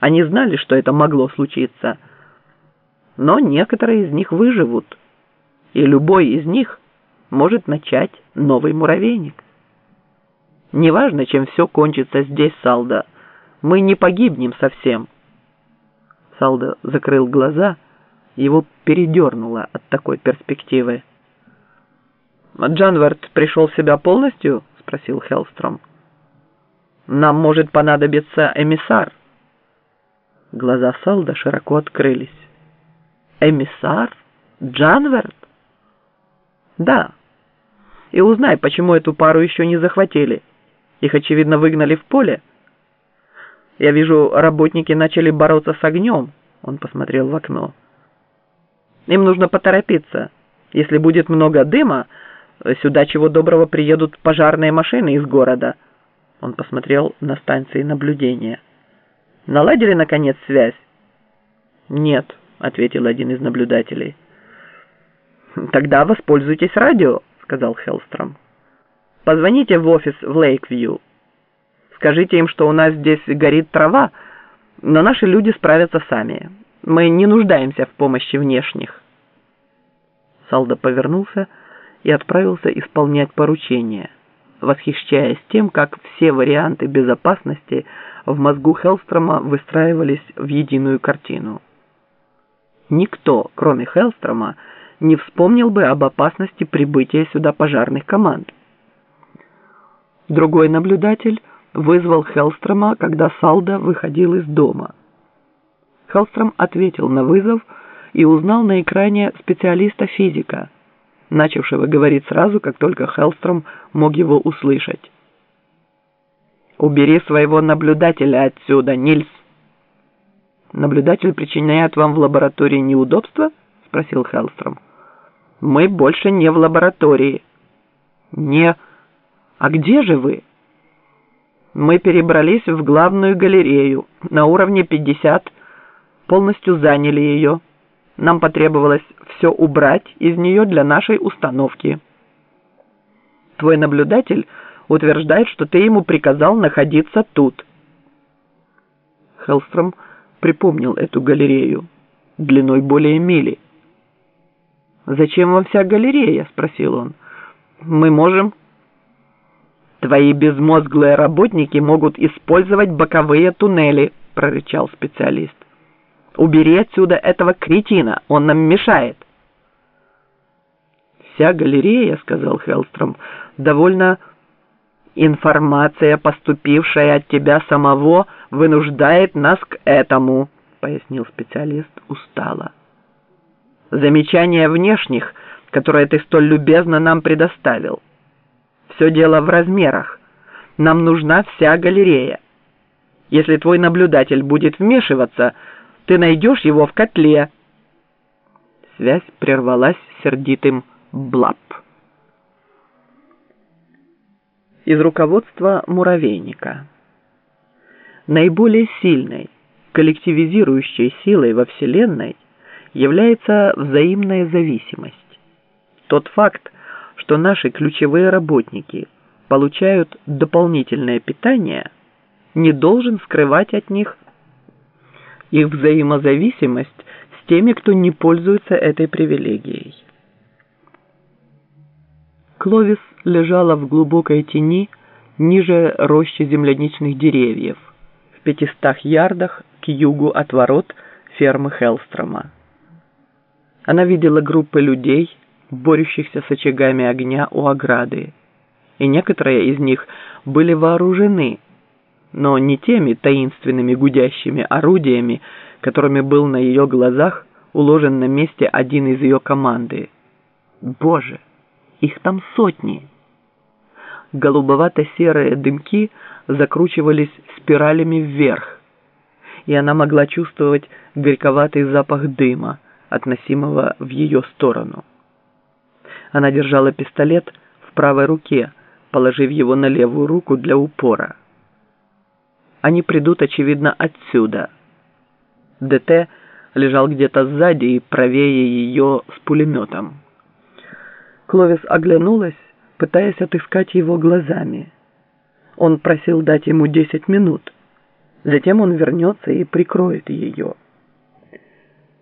Они знали, что это могло случиться. Но некоторые из них выживут, и любой из них может начать новый муравейник. Неважно, чем все кончится здесь, Салда, мы не погибнем совсем. Салда закрыл глаза, его передернуло от такой перспективы. «Джанвард пришел в себя полностью?» — спросил Хеллстром. «Нам может понадобиться эмиссар». Глаза Салда широко открылись. «Эмиссар? Джанвард?» «Да. И узнай, почему эту пару еще не захватили. Их, очевидно, выгнали в поле. Я вижу, работники начали бороться с огнем». Он посмотрел в окно. «Им нужно поторопиться. Если будет много дыма, Сюда чего доброго приедут пожарные машины из города. Он посмотрел на станции наблюдения. Наладили, наконец, связь? Нет, ответил один из наблюдателей. Тогда воспользуйтесь радио, сказал Хеллстром. Позвоните в офис в Лейквью. Скажите им, что у нас здесь горит трава, но наши люди справятся сами. Мы не нуждаемся в помощи внешних. Салда повернулся и отправился исполнять поручение, восхищаясь тем, как все варианты безопасности в мозгу Хелстрома выстраивались в единую картину. Никто, кроме Хелстрома, не вспомнил бы об опасности прибытия сюда пожарных команд. Другой наблюдатель вызвал Хелстрома, когда Салда выходил из дома. Хелстром ответил на вызов и узнал на экране специалиста-физика – начавшего говорить сразу, как только Хеллстром мог его услышать. «Убери своего наблюдателя отсюда, Нильс!» «Наблюдатель причиняет вам в лаборатории неудобства?» — спросил Хеллстром. «Мы больше не в лаборатории». «Не... А где же вы?» «Мы перебрались в главную галерею на уровне 50, полностью заняли ее». Нам потребовалось все убрать из нее для нашей установки. Твой наблюдатель утверждает, что ты ему приказал находиться тут. Хеллстром припомнил эту галерею длиной более мили. «Зачем вам вся галерея?» – спросил он. «Мы можем...» «Твои безмозглые работники могут использовать боковые туннели», – прорычал специалист. Убери отсюда этого кретина, он нам мешает. Вся галерея, сказал Хеллстром, довольно информация, поступившая от тебя самого, вынуждает нас к этому, пояснил специалист устало. Замечания внешних, которые ты столь любезно нам предоставил. Все дело в размерах. Нам нужна вся галерея. Если твой наблюдатель будет вмешиваться, ты найдешь его в котле». Связь прервалась сердитым «блап». Из руководства муравейника. Наиболее сильной, коллективизирующей силой во Вселенной является взаимная зависимость. Тот факт, что наши ключевые работники получают дополнительное питание, не должен скрывать от них их взаимозависимость с теми, кто не пользуется этой привилегией. Кловис лежала в глубокой тени ниже рощи земляничных деревьев, в пятистах ярдах к югу от ворот фермы Хелстрома. Она видела группы людей, борющихся с очагами огня у ограды, и некоторые из них были вооружены – но не теми таинственными гудящими орудиями, которыми был на ее глазах уложен на месте один из ее команды. Боже, их там сотни! Голубовато-серые дымки закручивались спиралями вверх, и она могла чувствовать горьковатый запах дыма, относимого в ее сторону. Она держала пистолет в правой руке, положив его на левую руку для упора. Они придут, очевидно, отсюда. ДТ лежал где-то сзади и правее ее с пулеметом. Кловис оглянулась, пытаясь отыскать его глазами. Он просил дать ему десять минут. Затем он вернется и прикроет ее.